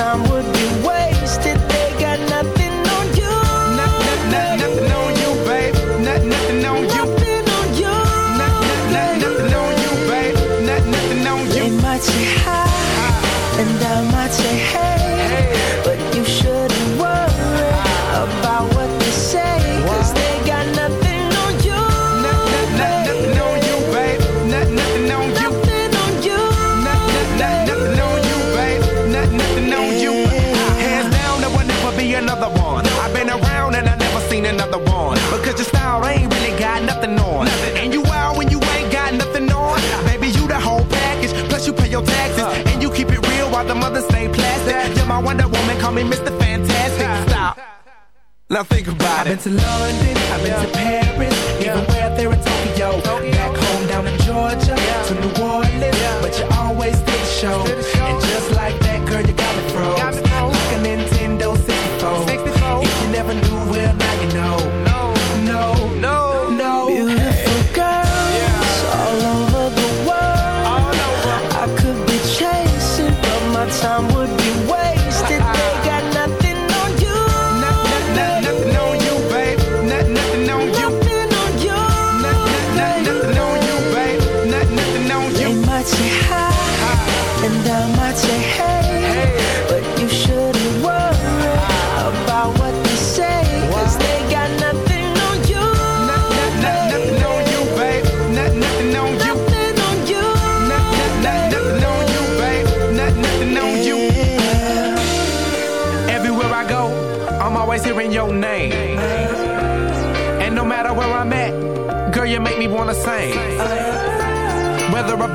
time would real the mothers stay plastic. You're my Wonder Woman, call me Mr. Fantastic. Stop. Now think about it. I've been to London, I've been to Paris, even where there in Tokyo. Back home down in Georgia, to New Orleans, but you always did show. And just like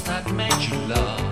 that made you love.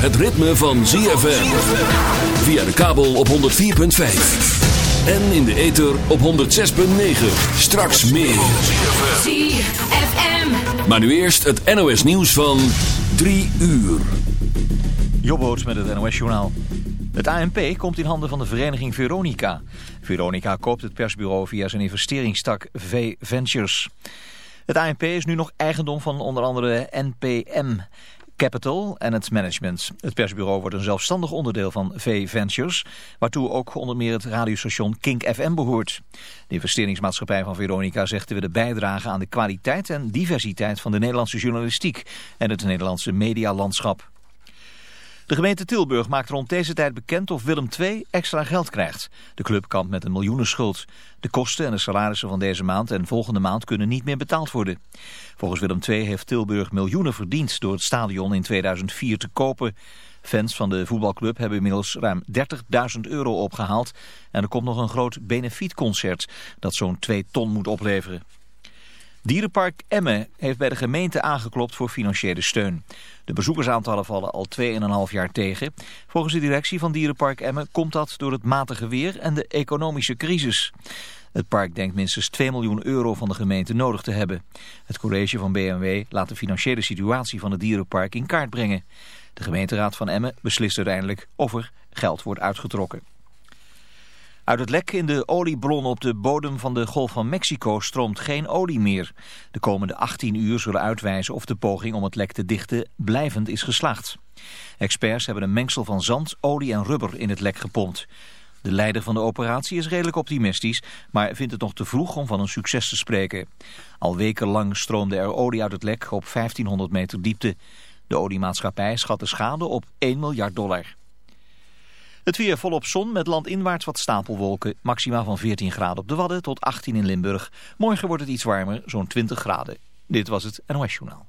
Het ritme van ZFM. Via de kabel op 104.5. En in de ether op 106.9. Straks meer. ZFM. Maar nu eerst het NOS nieuws van 3 uur. Jobboots met het NOS-journaal. Het ANP komt in handen van de vereniging Veronica. Veronica koopt het persbureau via zijn investeringstak V Ventures. Het ANP is nu nog eigendom van onder andere NPM Capital en het management. Het persbureau wordt een zelfstandig onderdeel van V Ventures, waartoe ook onder meer het radiostation Kink FM behoort. De investeringsmaatschappij van Veronica zegt te willen bijdragen aan de kwaliteit en diversiteit van de Nederlandse journalistiek en het Nederlandse medialandschap. De gemeente Tilburg maakt rond deze tijd bekend of Willem II extra geld krijgt. De club kampt met een miljoenenschuld. De kosten en de salarissen van deze maand en volgende maand kunnen niet meer betaald worden. Volgens Willem II heeft Tilburg miljoenen verdiend door het stadion in 2004 te kopen. Fans van de voetbalclub hebben inmiddels ruim 30.000 euro opgehaald. En er komt nog een groot benefietconcert dat zo'n 2 ton moet opleveren. Dierenpark Emmen heeft bij de gemeente aangeklopt voor financiële steun. De bezoekersaantallen vallen al 2,5 jaar tegen. Volgens de directie van Dierenpark Emmen komt dat door het matige weer en de economische crisis. Het park denkt minstens 2 miljoen euro van de gemeente nodig te hebben. Het college van BMW laat de financiële situatie van het dierenpark in kaart brengen. De gemeenteraad van Emmen beslist uiteindelijk of er geld wordt uitgetrokken. Uit het lek in de oliebron op de bodem van de Golf van Mexico stroomt geen olie meer. De komende 18 uur zullen uitwijzen of de poging om het lek te dichten blijvend is geslaagd. Experts hebben een mengsel van zand, olie en rubber in het lek gepompt. De leider van de operatie is redelijk optimistisch, maar vindt het nog te vroeg om van een succes te spreken. Al wekenlang stroomde er olie uit het lek op 1500 meter diepte. De oliemaatschappij schat de schade op 1 miljard dollar. Het weer volop zon met landinwaarts wat stapelwolken. Maxima van 14 graden op de Wadden tot 18 in Limburg. Morgen wordt het iets warmer, zo'n 20 graden. Dit was het NOS Journaal.